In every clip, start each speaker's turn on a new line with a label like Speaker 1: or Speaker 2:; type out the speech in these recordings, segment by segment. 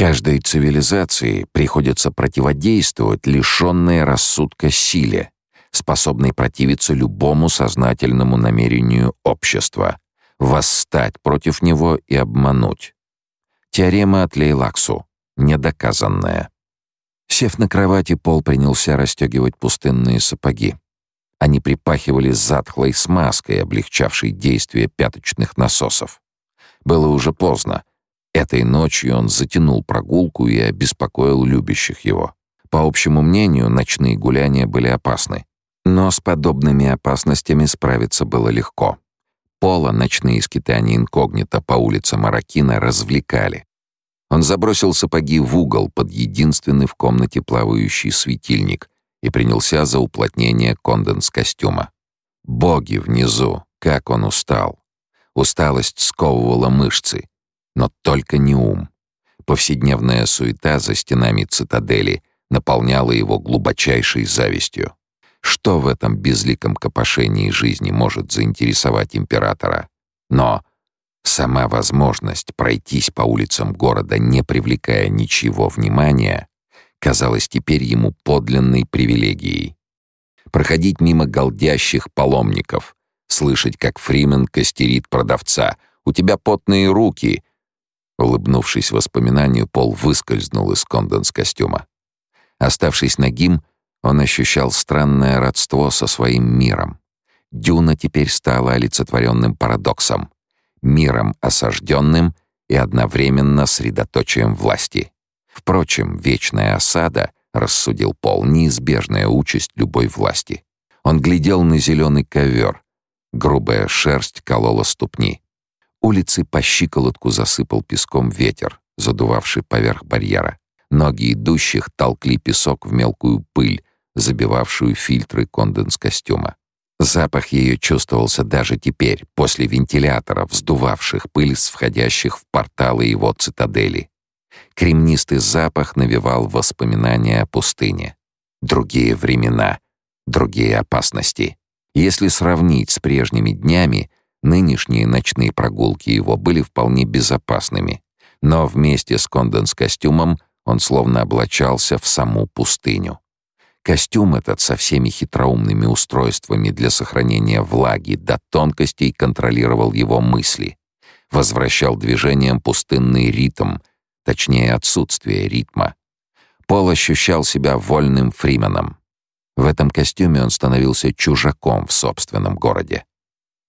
Speaker 1: Каждой цивилизации приходится противодействовать лишенной рассудка силе, способной противиться любому сознательному намерению общества, восстать против него и обмануть. Теорема от Лейлаксу, недоказанная. Сев на кровати, Пол принялся расстегивать пустынные сапоги. Они припахивали затхлой смазкой, облегчавшей действие пяточных насосов. Было уже поздно. Этой ночью он затянул прогулку и обеспокоил любящих его. По общему мнению, ночные гуляния были опасны. Но с подобными опасностями справиться было легко. Пола ночные скитания инкогнито по улицам Аракина развлекали. Он забросил сапоги в угол под единственный в комнате плавающий светильник и принялся за уплотнение конденс-костюма. Боги внизу, как он устал. Усталость сковывала мышцы, но только не ум. Повседневная суета за стенами цитадели наполняла его глубочайшей завистью. Что в этом безликом копошении жизни может заинтересовать императора? Но сама возможность пройтись по улицам города, не привлекая ничего внимания, казалась теперь ему подлинной привилегией. Проходить мимо голдящих паломников, слышать, как Фримен костерит продавца. «У тебя потные руки!» Улыбнувшись воспоминанию, Пол выскользнул из конденс-костюма. Оставшись нагим, он ощущал странное родство со своим миром. Дюна теперь стала олицетворенным парадоксом. Миром осажденным и одновременно средоточием власти. Впрочем, вечная осада, рассудил Пол, неизбежная участь любой власти. Он глядел на зеленый ковер. Грубая шерсть колола ступни. Улицы по щиколотку засыпал песком ветер, задувавший поверх барьера. Ноги идущих толкли песок в мелкую пыль, забивавшую фильтры конденс-костюма. Запах ее чувствовался даже теперь, после вентиляторов, вздувавших пыль с входящих в порталы его цитадели. Кремнистый запах навевал воспоминания о пустыне. Другие времена, другие опасности. Если сравнить с прежними днями, нынешние ночные прогулки его были вполне безопасными. Но вместе с конденс-костюмом он словно облачался в саму пустыню. Костюм этот со всеми хитроумными устройствами для сохранения влаги до тонкостей контролировал его мысли, возвращал движением пустынный ритм, точнее отсутствие ритма. Пол ощущал себя вольным фрименом. В этом костюме он становился чужаком в собственном городе.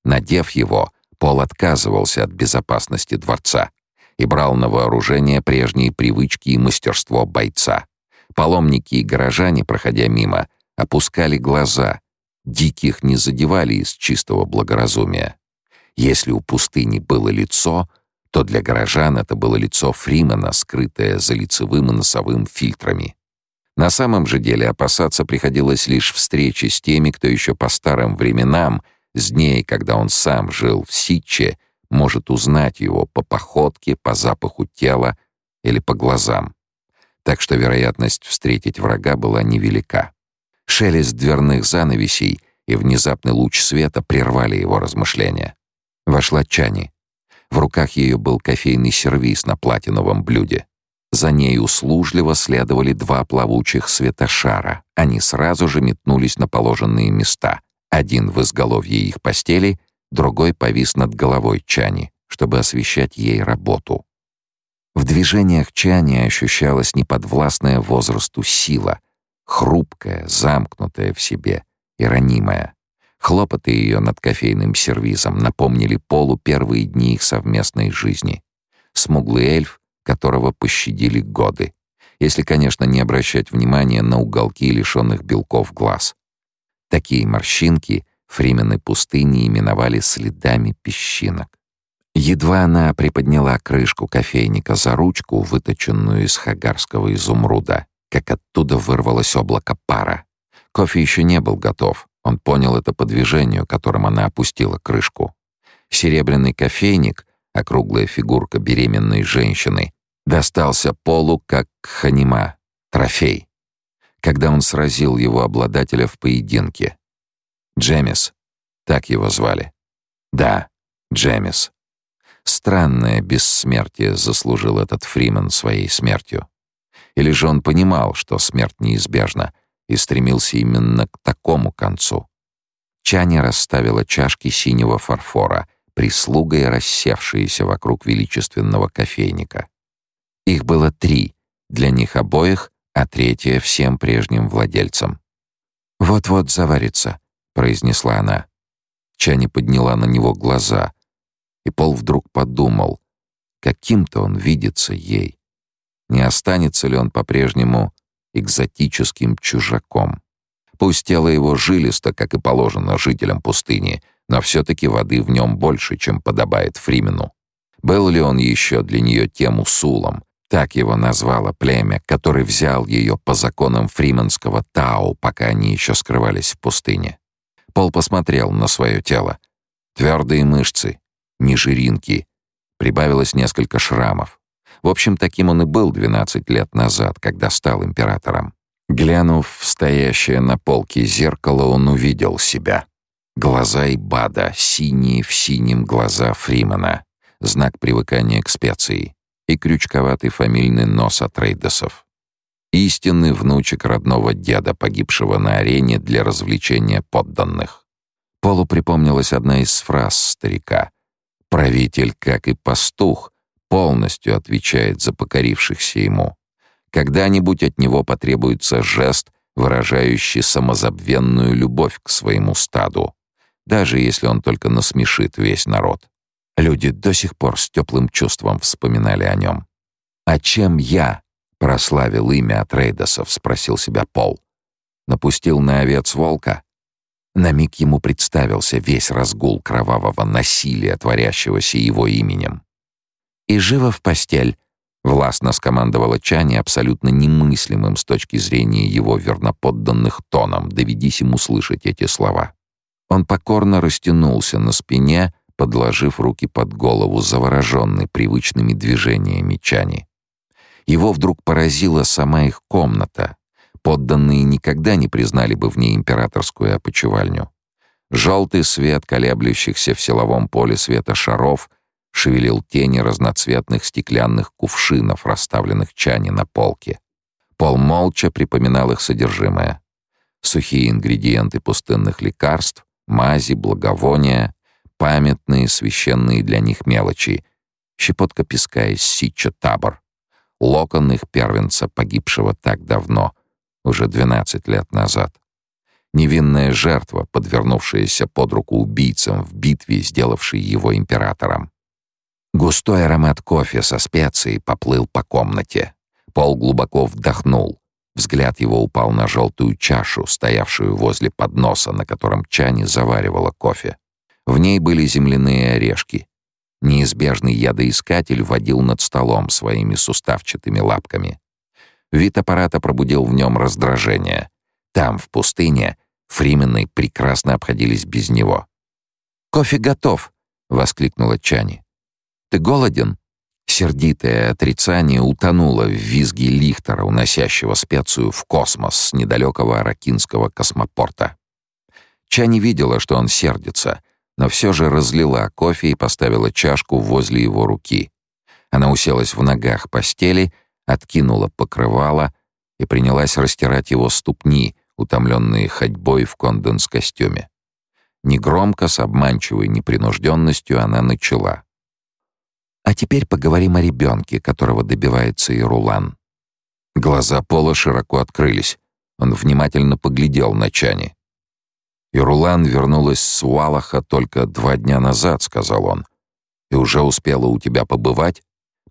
Speaker 1: Надев его, Пол отказывался от безопасности дворца и брал на вооружение прежние привычки и мастерство бойца. Паломники и горожане, проходя мимо, опускали глаза. Диких не задевали из чистого благоразумия. Если у пустыни было лицо, то для горожан это было лицо Фримена, скрытое за лицевым и носовым фильтрами. На самом же деле опасаться приходилось лишь встречи с теми, кто еще по старым временам, с дней, когда он сам жил в Ситче, может узнать его по походке, по запаху тела или по глазам так что вероятность встретить врага была невелика. Шелест дверных занавесей и внезапный луч света прервали его размышления. Вошла Чани. В руках ее был кофейный сервиз на платиновом блюде. За ней услужливо следовали два плавучих светошара. Они сразу же метнулись на положенные места. Один в изголовье их постели, другой повис над головой Чани, чтобы освещать ей работу. В движениях Чани ощущалась неподвластная возрасту сила, хрупкая, замкнутая в себе и ранимая. Хлопоты ее над кофейным сервизом напомнили Полу первые дни их совместной жизни. Смуглый эльф, которого пощадили годы. Если, конечно, не обращать внимания на уголки лишенных белков глаз. Такие морщинки фримены пустыни именовали следами песчинок. Едва она приподняла крышку кофейника за ручку, выточенную из хагарского изумруда, как оттуда вырвалось облако пара. Кофе еще не был готов. Он понял это по движению, которым она опустила крышку. Серебряный кофейник, округлая фигурка беременной женщины, достался Полу как ханима, трофей, когда он сразил его обладателя в поединке. Джемис, так его звали. Да, Джемис. Странное бессмертие заслужил этот Фримен своей смертью. Или же он понимал, что смерть неизбежна, и стремился именно к такому концу. Чани расставила чашки синего фарфора, прислугой рассевшиеся вокруг величественного кофейника. Их было три, для них обоих, а третья всем прежним владельцам. «Вот-вот заварится», — произнесла она. Чани подняла на него глаза, и Пол вдруг подумал, каким-то он видится ей. Не останется ли он по-прежнему экзотическим чужаком? Пусть тело его жилисто, как и положено жителям пустыни, но все-таки воды в нем больше, чем подобает Фримену. Был ли он еще для нее тем усулом, так его назвало племя, который взял ее по законам фрименского Тау, пока они еще скрывались в пустыне? Пол посмотрел на свое тело. Твердые мышцы, не жиринки. Прибавилось несколько шрамов. В общем, таким он и был 12 лет назад, когда стал императором. Глянув в стоящее на полке зеркало, он увидел себя. Глаза Ибада, синие в синем глаза Фримана, знак привыкания к специи и крючковатый фамильный нос от Рейдосов. Истинный внучек родного деда, погибшего на арене для развлечения подданных. Полу припомнилась одна из фраз старика. «Правитель, как и пастух, полностью отвечает за покорившихся ему. Когда-нибудь от него потребуется жест, выражающий самозабвенную любовь к своему стаду, даже если он только насмешит весь народ. Люди до сих пор с теплым чувством вспоминали о нем. «А чем я прославил имя от Рейдосов?» — спросил себя Пол. «Напустил на овец волка?» На миг ему представился весь разгул кровавого насилия, творящегося его именем. «И живо в постель», — властно скомандовала Чани абсолютно немыслимым с точки зрения его верноподданных тоном, доведись ему слышать эти слова. Он покорно растянулся на спине, подложив руки под голову, завороженный привычными движениями Чани. Его вдруг поразила сама их комната. Подданные никогда не признали бы в ней императорскую опочивальню. Желтый свет колеблющихся в силовом поле света шаров шевелил тени разноцветных стеклянных кувшинов, расставленных чани на полке. Пол молча припоминал их содержимое. Сухие ингредиенты пустынных лекарств, мази, благовония, памятные, священные для них мелочи. Щепотка песка из ситча табор. Локон их первенца, погибшего так давно, уже 12 лет назад. Невинная жертва, подвернувшаяся под руку убийцам в битве, сделавшей его императором. Густой аромат кофе со специей поплыл по комнате. Пол глубоко вдохнул. Взгляд его упал на желтую чашу, стоявшую возле подноса, на котором Чани заваривала кофе. В ней были земляные орешки. Неизбежный ядоискатель водил над столом своими суставчатыми лапками. Вид аппарата пробудил в нем раздражение. Там, в пустыне, фримены прекрасно обходились без него. «Кофе готов!» — воскликнула Чани. «Ты голоден?» Сердитое отрицание утонуло в визге лихтера, уносящего специю в космос с недалекого аракинского космопорта. Чани видела, что он сердится, но все же разлила кофе и поставила чашку возле его руки. Она уселась в ногах постели, откинула покрывало и принялась растирать его ступни, утомленные ходьбой в конденс-костюме. Негромко, с обманчивой непринужденностью она начала. «А теперь поговорим о ребенке, которого добивается Ирулан». Глаза Пола широко открылись. Он внимательно поглядел на Чани. И Рулан вернулась с Уалаха только два дня назад», — сказал он. «И уже успела у тебя побывать?»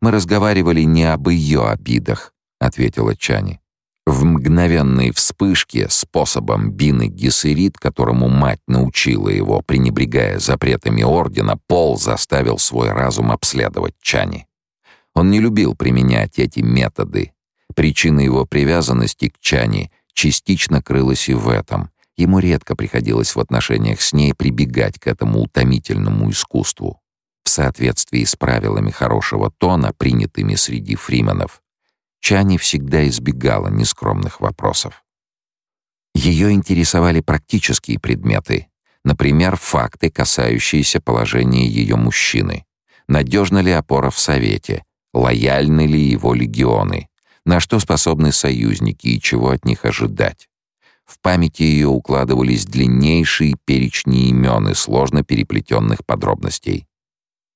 Speaker 1: «Мы разговаривали не об ее обидах», — ответила Чани. В мгновенной вспышке способом Бины Гессерит, которому мать научила его, пренебрегая запретами Ордена, Пол заставил свой разум обследовать Чани. Он не любил применять эти методы. Причина его привязанности к Чани частично крылась и в этом — Ему редко приходилось в отношениях с ней прибегать к этому утомительному искусству. В соответствии с правилами хорошего тона, принятыми среди фрименов, Чани всегда избегала нескромных вопросов. Ее интересовали практические предметы, например, факты, касающиеся положения ее мужчины. Надежна ли опора в Совете? Лояльны ли его легионы? На что способны союзники и чего от них ожидать? В памяти ее укладывались длиннейшие перечни имен и сложно переплетенных подробностей.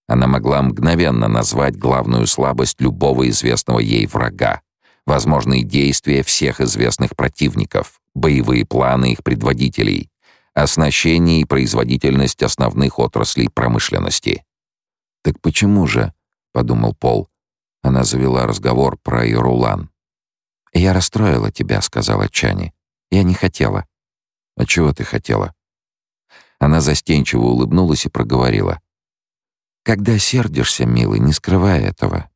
Speaker 1: Она могла мгновенно назвать главную слабость любого известного ей врага, возможные действия всех известных противников, боевые планы их предводителей, оснащение и производительность основных отраслей промышленности. «Так почему же?» — подумал Пол. Она завела разговор про Ирулан. «Я расстроила тебя», — сказала Чани. «Я не хотела». «А чего ты хотела?» Она застенчиво улыбнулась и проговорила. «Когда сердишься, милый, не скрывай этого».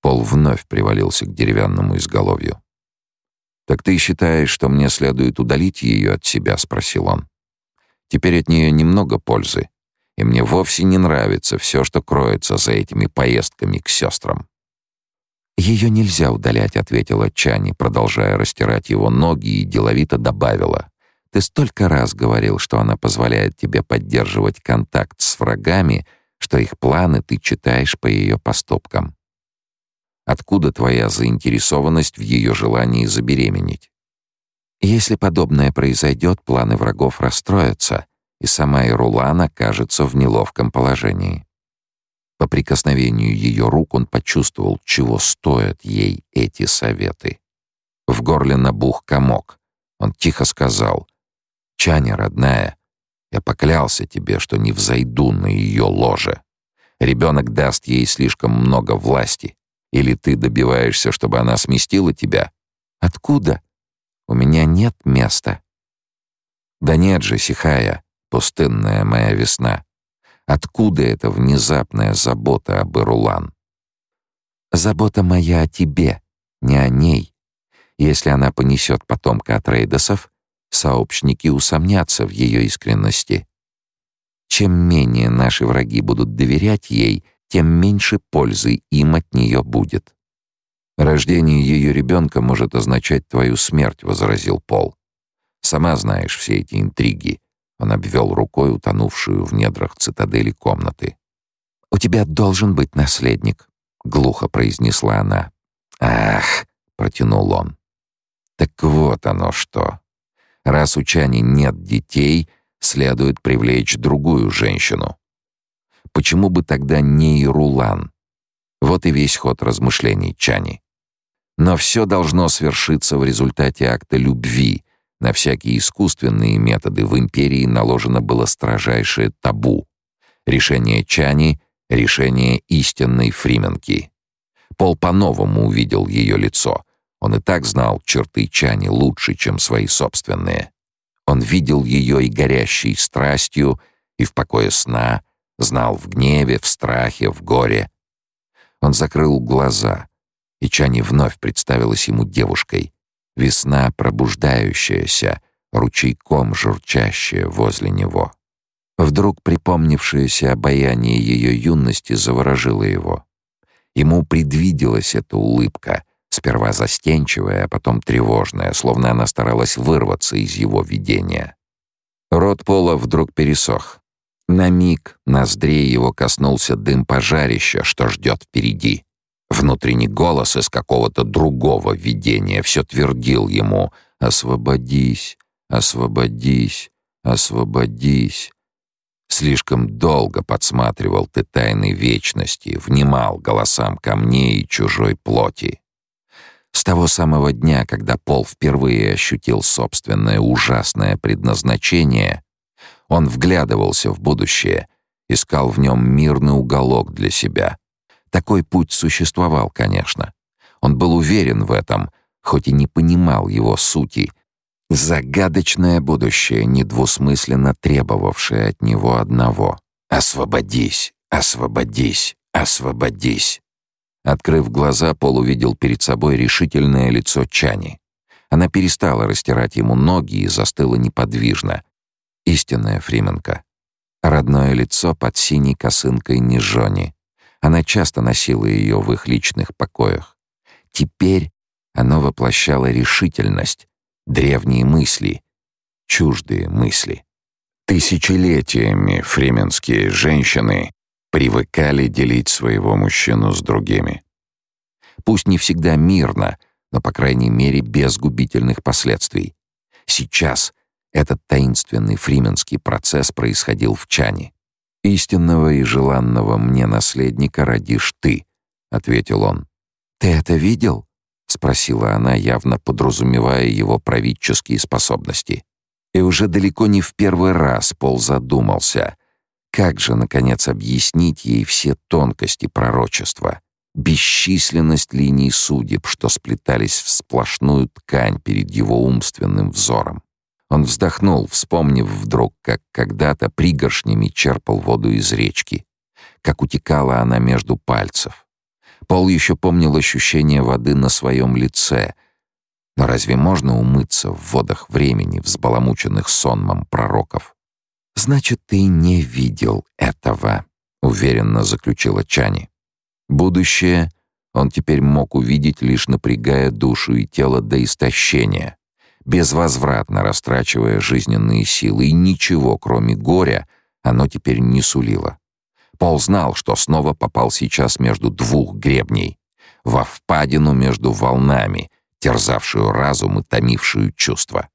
Speaker 1: Пол вновь привалился к деревянному изголовью. «Так ты считаешь, что мне следует удалить ее от себя?» — спросил он. «Теперь от нее немного пользы, и мне вовсе не нравится все, что кроется за этими поездками к сестрам. «Ее нельзя удалять», — ответила Чани, продолжая растирать его ноги и деловито добавила. «Ты столько раз говорил, что она позволяет тебе поддерживать контакт с врагами, что их планы ты читаешь по ее поступкам. Откуда твоя заинтересованность в ее желании забеременеть? Если подобное произойдет, планы врагов расстроятся, и сама Ирулан окажется в неловком положении. По прикосновению ее рук он почувствовал, чего стоят ей эти советы. В горле набух комок. Он тихо сказал, «Чаня, родная, я поклялся тебе, что не взойду на ее ложе. Ребенок даст ей слишком много власти. Или ты добиваешься, чтобы она сместила тебя? Откуда? У меня нет места». «Да нет же, Сихая, пустынная моя весна. Откуда эта внезапная забота об Ирулан? Забота моя о тебе, не о ней. Если она понесет потомка от Рейдосов, сообщники усомнятся в ее искренности. Чем менее наши враги будут доверять ей, тем меньше пользы им от нее будет. «Рождение ее ребенка может означать твою смерть», — возразил Пол. «Сама знаешь все эти интриги. Он обвел рукой утонувшую в недрах цитадели комнаты. «У тебя должен быть наследник», — глухо произнесла она. «Ах!» — протянул он. «Так вот оно что. Раз у Чани нет детей, следует привлечь другую женщину. Почему бы тогда не Ирулан? Вот и весь ход размышлений Чани. Но все должно свершиться в результате акта любви, на всякие искусственные методы в империи наложено было строжайшее табу. Решение Чани — решение истинной фрименки. Пол по-новому увидел ее лицо. Он и так знал черты Чани лучше, чем свои собственные. Он видел ее и горящей страстью, и в покое сна, знал в гневе, в страхе, в горе. Он закрыл глаза, и Чани вновь представилась ему девушкой, Весна пробуждающаяся, ручейком журчащая возле него. Вдруг припомнившееся обаяние ее юности заворожило его. Ему предвиделась эта улыбка, сперва застенчивая, а потом тревожная, словно она старалась вырваться из его видения. Рот Пола вдруг пересох. На миг ноздрей его коснулся дым пожарища, что ждет впереди. Внутренний голос из какого-то другого видения все твердил ему «Освободись, освободись, освободись». Слишком долго подсматривал ты тайны вечности, внимал голосам камней и чужой плоти. С того самого дня, когда Пол впервые ощутил собственное ужасное предназначение, он вглядывался в будущее, искал в нем мирный уголок для себя — такой путь существовал, конечно. Он был уверен в этом, хоть и не понимал его сути. Загадочное будущее, недвусмысленно требовавшее от него одного — «Освободись! Освободись! Освободись!» Открыв глаза, Пол увидел перед собой решительное лицо Чани. Она перестала растирать ему ноги и застыла неподвижно. Истинная Фрименка. Родное лицо под синей косынкой Нижони. Она часто носила ее в их личных покоях. Теперь оно воплощало решительность, древние мысли, чуждые мысли. Тысячелетиями фременские женщины привыкали делить своего мужчину с другими. Пусть не всегда мирно, но, по крайней мере, без губительных последствий. Сейчас этот таинственный фрименский процесс происходил в Чане. «Истинного и желанного мне наследника родишь ты», — ответил он. «Ты это видел?» — спросила она, явно подразумевая его правительские способности. И уже далеко не в первый раз Пол задумался, как же, наконец, объяснить ей все тонкости пророчества, бесчисленность линий судеб, что сплетались в сплошную ткань перед его умственным взором. Он вздохнул, вспомнив вдруг, как когда-то пригоршнями черпал воду из речки, как утекала она между пальцев. Пол еще помнил ощущение воды на своем лице. Но разве можно умыться в водах времени, взбаламученных сонмом пророков? «Значит, ты не видел этого», — уверенно заключила Чани. Будущее он теперь мог увидеть, лишь напрягая душу и тело до истощения, безвозвратно растрачивая жизненные силы, и ничего, кроме горя, оно теперь не сулило. Пол знал, что снова попал сейчас между двух гребней, во впадину между волнами, терзавшую разум и томившую чувства.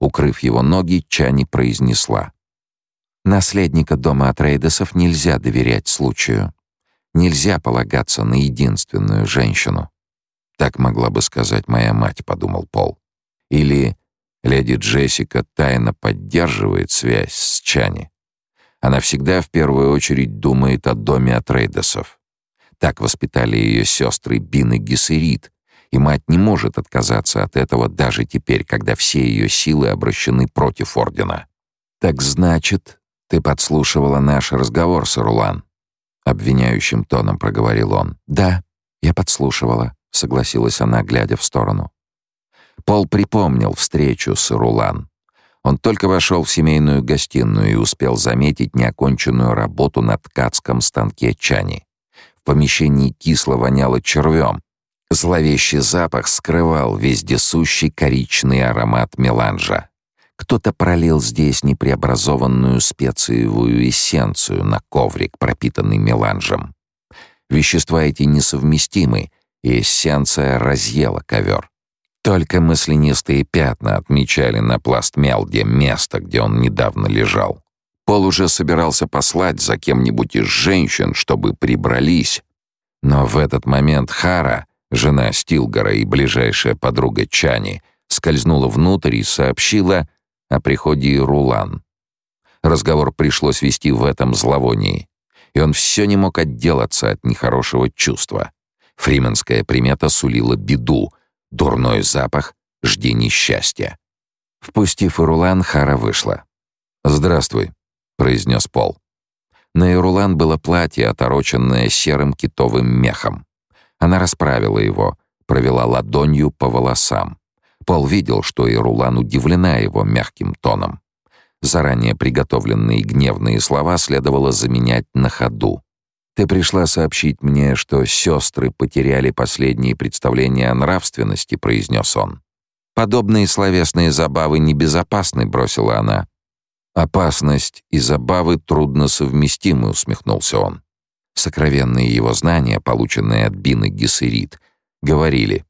Speaker 1: Укрыв его ноги, Чани произнесла. «Наследника дома Атрейдесов нельзя доверять случаю. Нельзя полагаться на единственную женщину». Так могла бы сказать моя мать, подумал Пол. Или леди Джессика тайно поддерживает связь с Чани. Она всегда в первую очередь думает о доме Атрейдесов. Так воспитали ее сестры Бин и Гессерит, и мать не может отказаться от этого даже теперь, когда все ее силы обращены против Ордена. «Так значит, ты подслушивала наш разговор с Рулан?» Обвиняющим тоном проговорил он. «Да, я подслушивала», — согласилась она, глядя в сторону. Пол припомнил встречу с Рулан. Он только вошел в семейную гостиную и успел заметить неоконченную работу на ткацком станке Чани. В помещении кисло воняло червем. Зловещий запах скрывал вездесущий коричный аромат меланжа. Кто-то пролил здесь непреобразованную специевую эссенцию на коврик, пропитанный меланжем. Вещества эти несовместимы, и эссенция разъела ковер. Только мысленистые пятна отмечали на пластмелде место, где он недавно лежал. Пол уже собирался послать за кем-нибудь из женщин, чтобы прибрались. Но в этот момент Хара, жена Стилгора и ближайшая подруга Чани, скользнула внутрь и сообщила о приходе Рулан. Разговор пришлось вести в этом зловонии, и он все не мог отделаться от нехорошего чувства. Фрименская примета сулила беду — Дурной запах, жди несчастья. Впустив Ирулан, Хара вышла. «Здравствуй», — произнес Пол. На Ирулан было платье, отороченное серым китовым мехом. Она расправила его, провела ладонью по волосам. Пол видел, что Ирулан удивлена его мягким тоном. Заранее приготовленные гневные слова следовало заменять на ходу. Ты пришла сообщить мне, что сестры потеряли последние представления о нравственности, произнес он. Подобные словесные забавы небезопасны, бросила она. Опасность и забавы трудно совместимы, усмехнулся он. Сокровенные его знания, полученные от Бины Гессерит, говорили,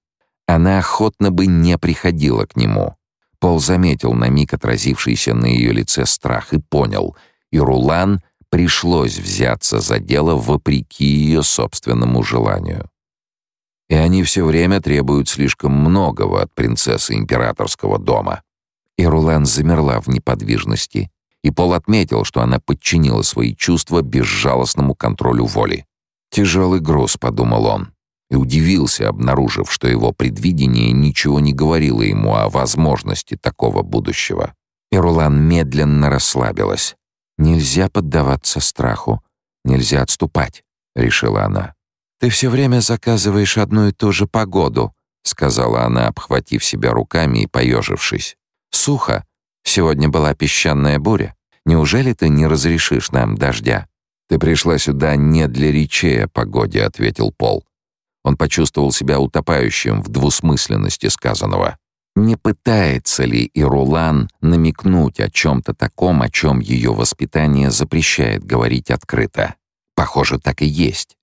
Speaker 1: она охотно бы не приходила к нему. Пол заметил на миг отразившийся на ее лице страх и понял, и Рулан — пришлось взяться за дело вопреки ее собственному желанию. И они все время требуют слишком многого от принцессы императорского дома. И Рулан замерла в неподвижности, и Пол отметил, что она подчинила свои чувства безжалостному контролю воли. «Тяжелый груз», — подумал он, и удивился, обнаружив, что его предвидение ничего не говорило ему о возможности такого будущего. И Рулан медленно расслабилась. Нельзя поддаваться страху, нельзя отступать, решила она. Ты все время заказываешь одну и ту же погоду, сказала она, обхватив себя руками и поежившись. Сухо. Сегодня была песчаная буря. Неужели ты не разрешишь нам дождя? Ты пришла сюда не для речей о погоде, ответил Пол. Он почувствовал себя утопающим в двусмысленности сказанного. Не пытается ли Ирулан намекнуть о чем-то таком, о чем ее воспитание запрещает говорить открыто? Похоже, так и есть.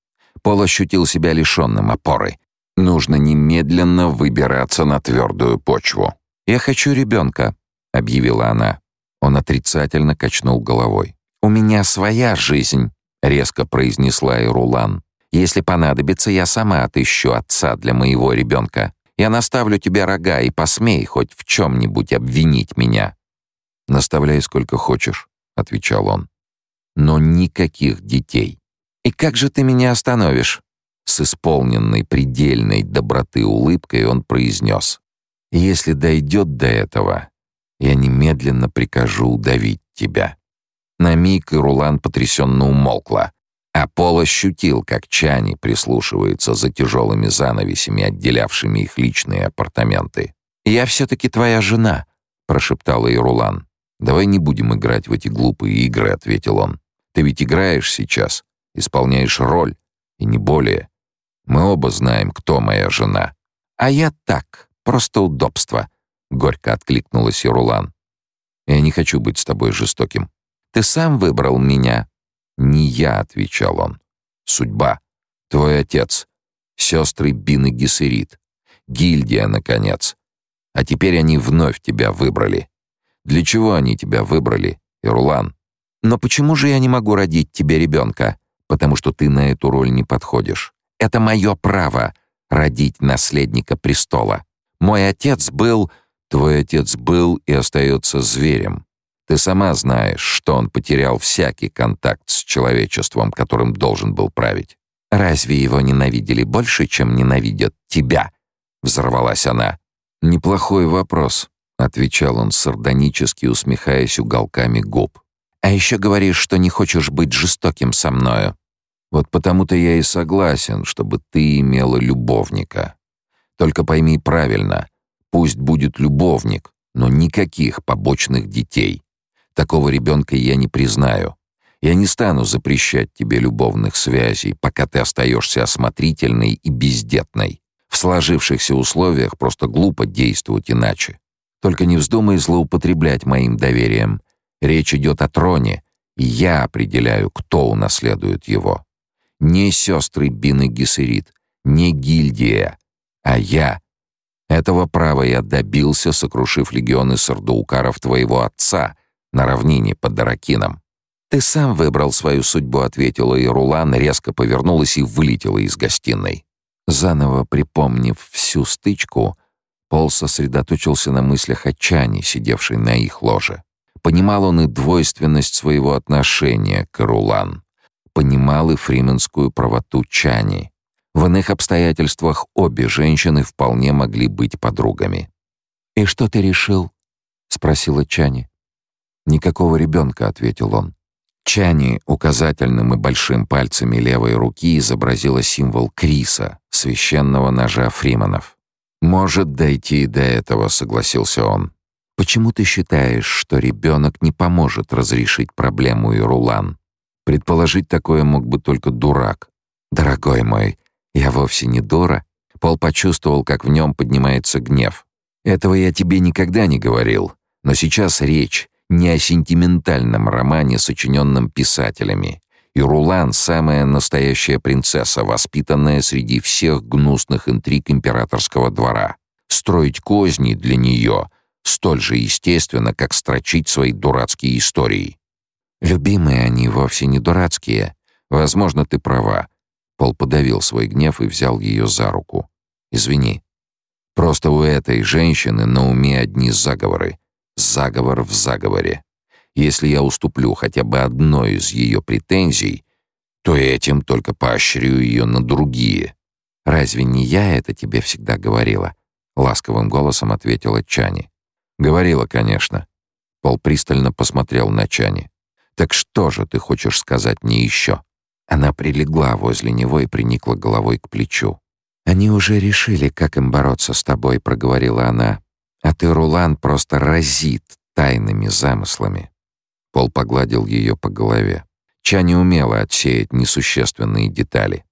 Speaker 1: Пол ощутил себя лишенным опоры. Нужно немедленно выбираться на твердую почву. «Я хочу ребенка», — объявила она. Он отрицательно качнул головой. «У меня своя жизнь», — резко произнесла Ирулан. «Если понадобится, я сама отыщу отца для моего ребенка. Я наставлю тебе рога и посмей хоть в чем-нибудь обвинить меня». «Наставляй сколько хочешь», — отвечал он. «Но никаких детей». «И как же ты меня остановишь?» С исполненной предельной доброты улыбкой он произнес. «Если дойдет до этого, я немедленно прикажу удавить тебя». На миг Ирулан потрясенно умолкла, а Пол ощутил, как Чани прислушивается за тяжелыми занавесями, отделявшими их личные апартаменты. «Я все-таки твоя жена», — прошептала Ирулан. «Давай не будем играть в эти глупые игры», — ответил он. «Ты ведь играешь сейчас, исполняешь роль, и не более. Мы оба знаем, кто моя жена». «А я так, просто удобство», — горько откликнулась Ирулан. «Я не хочу быть с тобой жестоким. Ты сам выбрал меня». «Не я», — отвечал он. «Судьба. Твой отец. Сестры Бин и Гессерит. Гильдия, наконец. А теперь они вновь тебя выбрали. Для чего они тебя выбрали, Ирлан? Но почему же я не могу родить тебе ребенка? Потому что ты на эту роль не подходишь. Это мое право — родить наследника престола. Мой отец был... Твой отец был и остается зверем. Ты сама знаешь, что он потерял всякий контакт с человечеством, которым должен был править. Разве его ненавидели больше, чем ненавидят тебя? Взорвалась она. Неплохой вопрос, отвечал он сардонически, усмехаясь уголками губ. А еще говоришь, что не хочешь быть жестоким со мною. Вот потому-то я и согласен, чтобы ты имела любовника. Только пойми правильно, пусть будет любовник, но никаких побочных детей. Такого ребенка я не признаю. Я не стану запрещать тебе любовных связей, пока ты остаешься осмотрительной и бездетной. В сложившихся условиях просто глупо действовать иначе. Только не вздумай злоупотреблять моим доверием. Речь идет о троне, и я определяю, кто унаследует его. Не сестры Бин и Гессерит, не гильдия, а я. Этого права я добился, сокрушив легионы сардуукаров твоего отца — на равнине под Даракином. «Ты сам выбрал свою судьбу», — ответила Ирулан, резко повернулась и вылетела из гостиной. Заново припомнив всю стычку, Пол сосредоточился на мыслях о Чане, сидевшей на их ложе. Понимал он и двойственность своего отношения к Ирулан. Понимал и фрименскую правоту Чани. В иных обстоятельствах обе женщины вполне могли быть подругами. «И что ты решил?» — спросила Чани. «Никакого ребенка», — ответил он. Чани указательным и большим пальцами левой руки изобразила символ Криса, священного ножа Фриманов. «Может дойти до этого», — согласился он. «Почему ты считаешь, что ребенок не поможет разрешить проблему Ирулан? Предположить такое мог бы только дурак. Дорогой мой, я вовсе не дура». Пол почувствовал, как в нем поднимается гнев. «Этого я тебе никогда не говорил, но сейчас речь не о сентиментальном романе, сочиненном писателями. И Рулан — самая настоящая принцесса, воспитанная среди всех гнусных интриг императорского двора. Строить козни для нее столь же естественно, как строчить свои дурацкие истории. Любимые они вовсе не дурацкие. Возможно, ты права. Пол подавил свой гнев и взял ее за руку. Извини. Просто у этой женщины на уме одни заговоры. Заговор в заговоре. Если я уступлю хотя бы одной из ее претензий, то этим только поощрю ее на другие. Разве не я это тебе всегда говорила? ласковым голосом ответила Чани. Говорила, конечно. Пол пристально посмотрел на Чани. Так что же ты хочешь сказать мне еще? Она прилегла возле него и приникла головой к плечу. Они уже решили, как им бороться с тобой, проговорила она. А ты, Рулан, просто разит тайными замыслами. Пол погладил ее по голове. Ча не умела отсеять несущественные детали.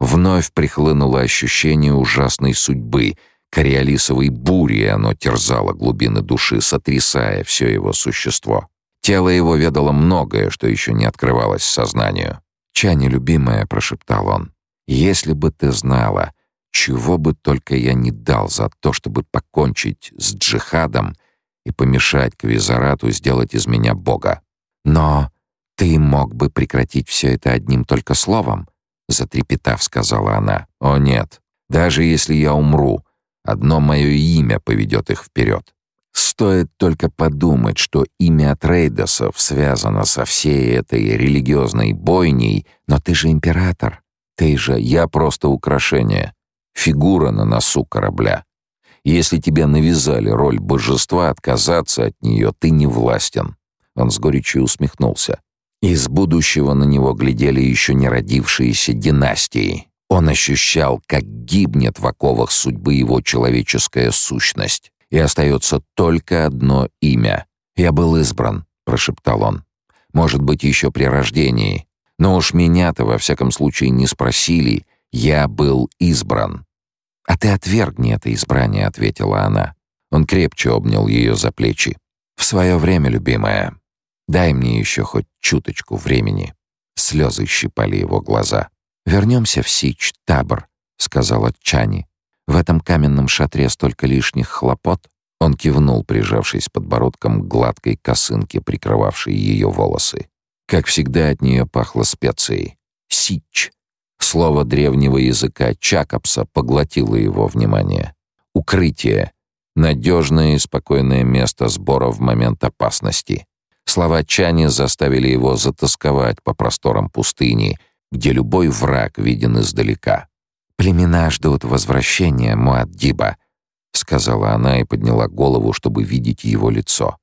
Speaker 1: Вновь прихлынуло ощущение ужасной судьбы. Кориолисовой бури оно терзало глубины души, сотрясая все его существо. Тело его ведало многое, что еще не открывалось сознанию. «Чани, любимая», — прошептал он, — «если бы ты знала, чего бы только я не дал за то, чтобы покончить с джихадом и помешать Квизарату сделать из меня бога. Но ты мог бы прекратить все это одним только словом, затрепетав, сказала она. О нет, даже если я умру, одно мое имя поведет их вперед. Стоит только подумать, что имя Трейдосов связано со всей этой религиозной бойней, но ты же император. Ты же, я просто украшение фигура на носу корабля. Если тебе навязали роль божества, отказаться от нее ты не властен. Он с горечью усмехнулся. Из будущего на него глядели еще не родившиеся династии. Он ощущал, как гибнет в оковах судьбы его человеческая сущность. И остается только одно имя. «Я был избран», — прошептал он. «Может быть, еще при рождении. Но уж меня-то, во всяком случае, не спросили. Я был избран». «А ты отвергни это избрание», — ответила она. Он крепче обнял ее за плечи. «В свое время, любимая, дай мне еще хоть чуточку времени». Слезы щипали его глаза. «Вернемся в Сич, табор», — сказала Чани. «В этом каменном шатре столько лишних хлопот». Он кивнул, прижавшись подбородком к гладкой косынке, прикрывавшей ее волосы. Как всегда от нее пахло специей. Сич. Слово древнего языка Чакопса поглотило его внимание. Укрытие. Надежное и спокойное место сбора в момент опасности. Слова Чани заставили его затасковать по просторам пустыни, где любой враг виден издалека. «Племена ждут возвращения Муаддиба», — сказала она и подняла голову, чтобы видеть его лицо.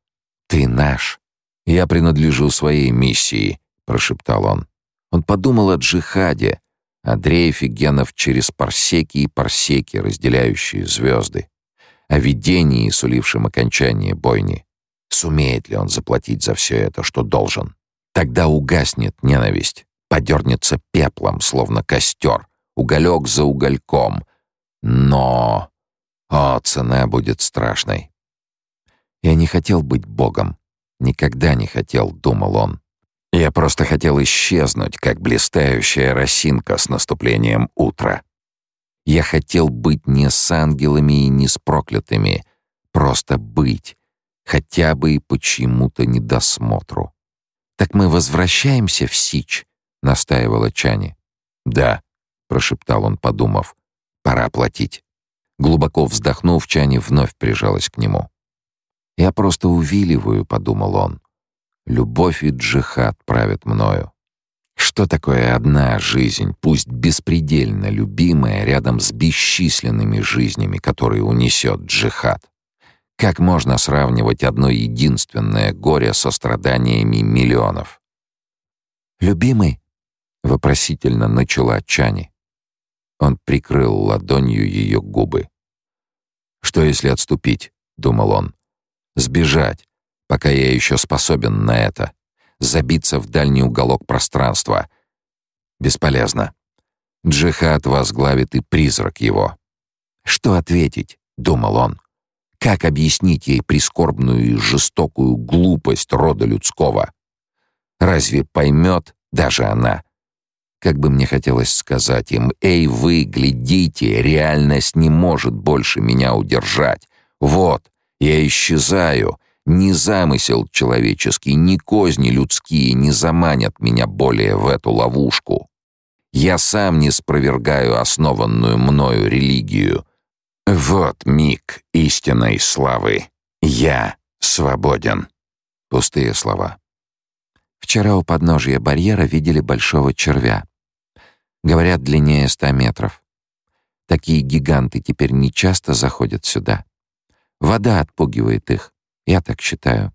Speaker 1: «Ты наш». «Я принадлежу своей миссии», — прошептал он. Он подумал о джихаде, о дрейфе генов через парсеки и парсеки, разделяющие звезды, о видении, сулившем окончание бойни. Сумеет ли он заплатить за все это, что должен? Тогда угаснет ненависть, подернется пеплом, словно костер, уголек за угольком. Но... О, цена будет страшной. Я не хотел быть богом. Никогда не хотел, думал он. Я просто хотел исчезнуть, как блистающая росинка с наступлением утра. Я хотел быть не с ангелами и не с проклятыми, просто быть, хотя бы и почему-то недосмотру. «Так мы возвращаемся в Сич?» — настаивала Чани. «Да», — прошептал он, подумав, — «пора платить». Глубоко вздохнув, Чани вновь прижалась к нему. «Я просто увиливаю», — подумал он. Любовь и джихад правят мною. Что такое одна жизнь, пусть беспредельно любимая, рядом с бесчисленными жизнями, которые унесет джихад? Как можно сравнивать одно единственное горе со страданиями миллионов? «Любимый?» — вопросительно начала Чани. Он прикрыл ладонью ее губы. «Что, если отступить?» — думал он. «Сбежать, пока я еще способен на это. Забиться в дальний уголок пространства. Бесполезно. Джихад возглавит и призрак его. Что ответить, думал он. Как объяснить ей прискорбную и жестокую глупость рода людского? Разве поймет даже она? Как бы мне хотелось сказать им, «Эй, вы, глядите, реальность не может больше меня удержать. Вот, я исчезаю, ни замысел человеческий, ни козни людские не заманят меня более в эту ловушку. Я сам не спровергаю основанную мною религию. Вот миг истинной славы. Я свободен. Пустые слова. Вчера у подножия барьера видели большого червя. Говорят, длиннее ста метров. Такие гиганты теперь не часто заходят сюда. Вода отпугивает их. Я так считаю.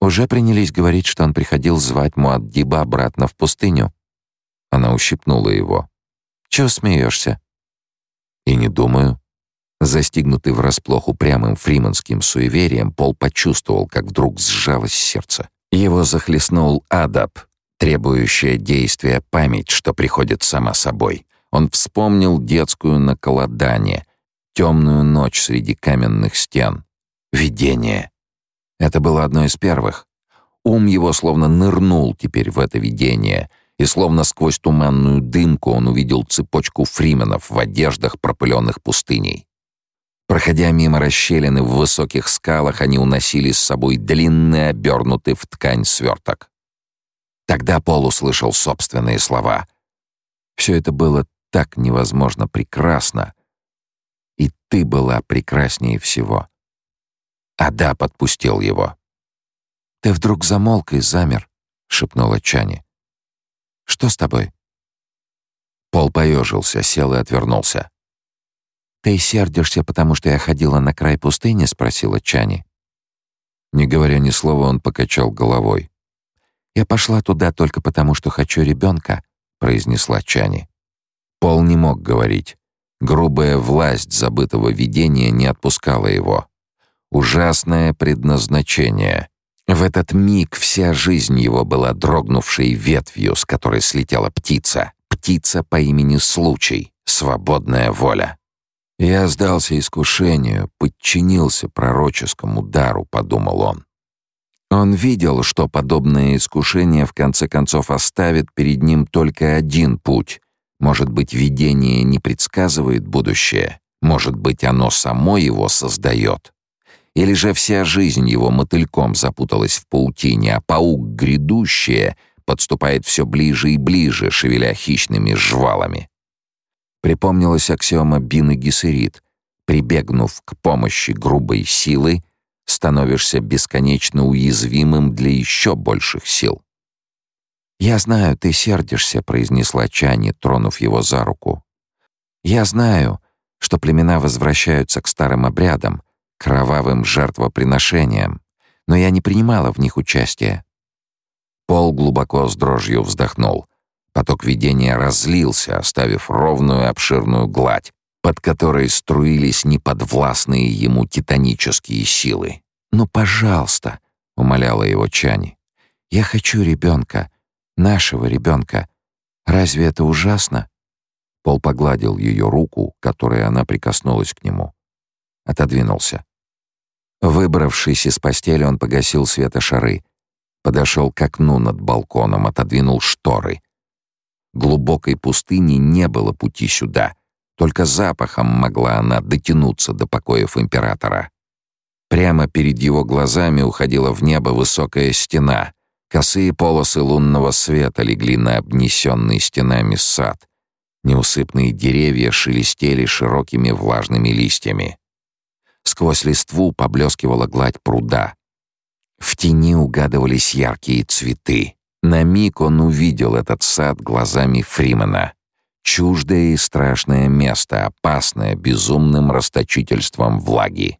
Speaker 1: Уже принялись говорить, что он приходил звать Муаддиба обратно в пустыню. Она ущипнула его. Чего смеешься? И не думаю. Застигнутый врасплох упрямым фриманским суеверием, Пол почувствовал, как вдруг сжалось сердце. Его захлестнул адап, требующая действия память, что приходит сама собой. Он вспомнил детскую наколодание, темную ночь среди каменных стен. Видение. Это было одно из первых. Ум его словно нырнул теперь в это видение, и словно сквозь туманную дымку он увидел цепочку фрименов в одеждах, пропыленных пустыней. Проходя мимо расщелины в высоких скалах, они уносили с собой длинный, обернутый в ткань сверток. Тогда Пол услышал собственные слова. Все это было так невозможно прекрасно, и ты была прекраснее всего. Ада подпустил его. «Ты вдруг замолк и замер», — шепнула Чани. «Что с тобой?» Пол поежился, сел и отвернулся. «Ты сердишься, потому что я ходила на край пустыни?» — спросила Чани. Не говоря ни слова, он покачал головой. «Я пошла туда только потому, что хочу ребенка», — произнесла Чани. Пол не мог говорить. Грубая власть забытого видения не отпускала его. Ужасное предназначение. В этот миг вся жизнь его была дрогнувшей ветвью, с которой слетела птица. Птица по имени Случай, свободная воля. «Я сдался искушению, подчинился пророческому дару», — подумал он. Он видел, что подобное искушение в конце концов оставит перед ним только один путь может быть, видение не предсказывает будущее? Может быть, оно само его создает? Или же вся жизнь его мотыльком запуталась в паутине, а паук грядущее подступает все ближе и ближе, шевеля хищными жвалами? Припомнилась аксиома Бины Гессерит. Прибегнув к помощи грубой силы, становишься бесконечно уязвимым для еще больших сил. «Я знаю, ты сердишься», — произнесла Чани, тронув его за руку. «Я знаю, что племена возвращаются к старым обрядам, кровавым жертвоприношениям, но я не принимала в них участия». Пол глубоко с дрожью вздохнул. Поток видения разлился, оставив ровную обширную гладь, под которой струились неподвластные ему титанические силы. «Ну, пожалуйста», — умоляла его Чани, — «я хочу ребенка, Нашего ребенка. Разве это ужасно? Пол погладил ее руку, которой она прикоснулась к нему. Отодвинулся. Выбравшись из постели, он погасил светошары, подошел к окну над балконом, отодвинул шторы. Глубокой пустыни не было пути сюда. Только запахом могла она дотянуться до покоев императора. Прямо перед его глазами уходила в небо высокая стена, Косые полосы лунного света легли на обнесенный стенами сад. Неусыпные деревья шелестели широкими влажными листьями. Сквозь листву поблескивала гладь пруда. В тени угадывались яркие цветы. На миг он увидел этот сад глазами Фримена. Чуждое и страшное место, опасное безумным расточительством влаги.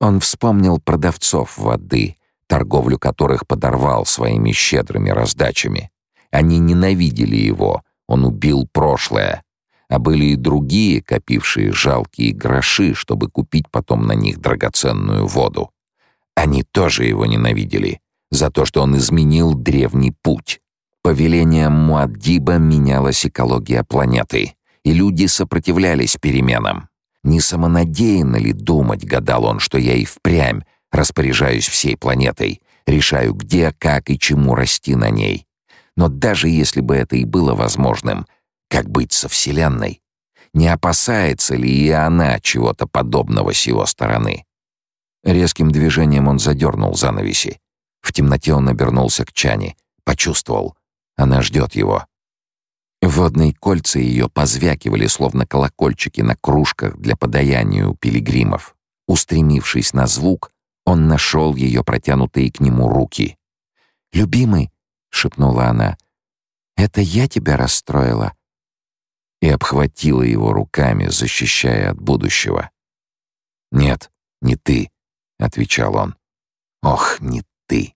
Speaker 1: Он вспомнил продавцов воды, торговлю которых подорвал своими щедрыми раздачами. Они ненавидели его, он убил прошлое. А были и другие, копившие жалкие гроши, чтобы купить потом на них драгоценную воду. Они тоже его ненавидели за то, что он изменил древний путь. По велениям Муаддиба менялась экология планеты, и люди сопротивлялись переменам. Не самонадеянно ли думать, гадал он, что я и впрямь Распоряжаюсь всей планетой, решаю, где, как и чему расти на ней. Но даже если бы это и было возможным, как быть со Вселенной? Не опасается ли и она чего-то подобного с его стороны? Резким движением он задернул занавеси. В темноте он обернулся к Чане, почувствовал. Она ждет его. Водные кольца ее позвякивали, словно колокольчики на кружках для подаяния у пилигримов. Устремившись на звук, он нашел ее протянутые к нему руки. «Любимый», — шепнула она, — «это я тебя расстроила?» И обхватила его руками, защищая от будущего. «Нет, не ты», — отвечал он. «Ох, не ты».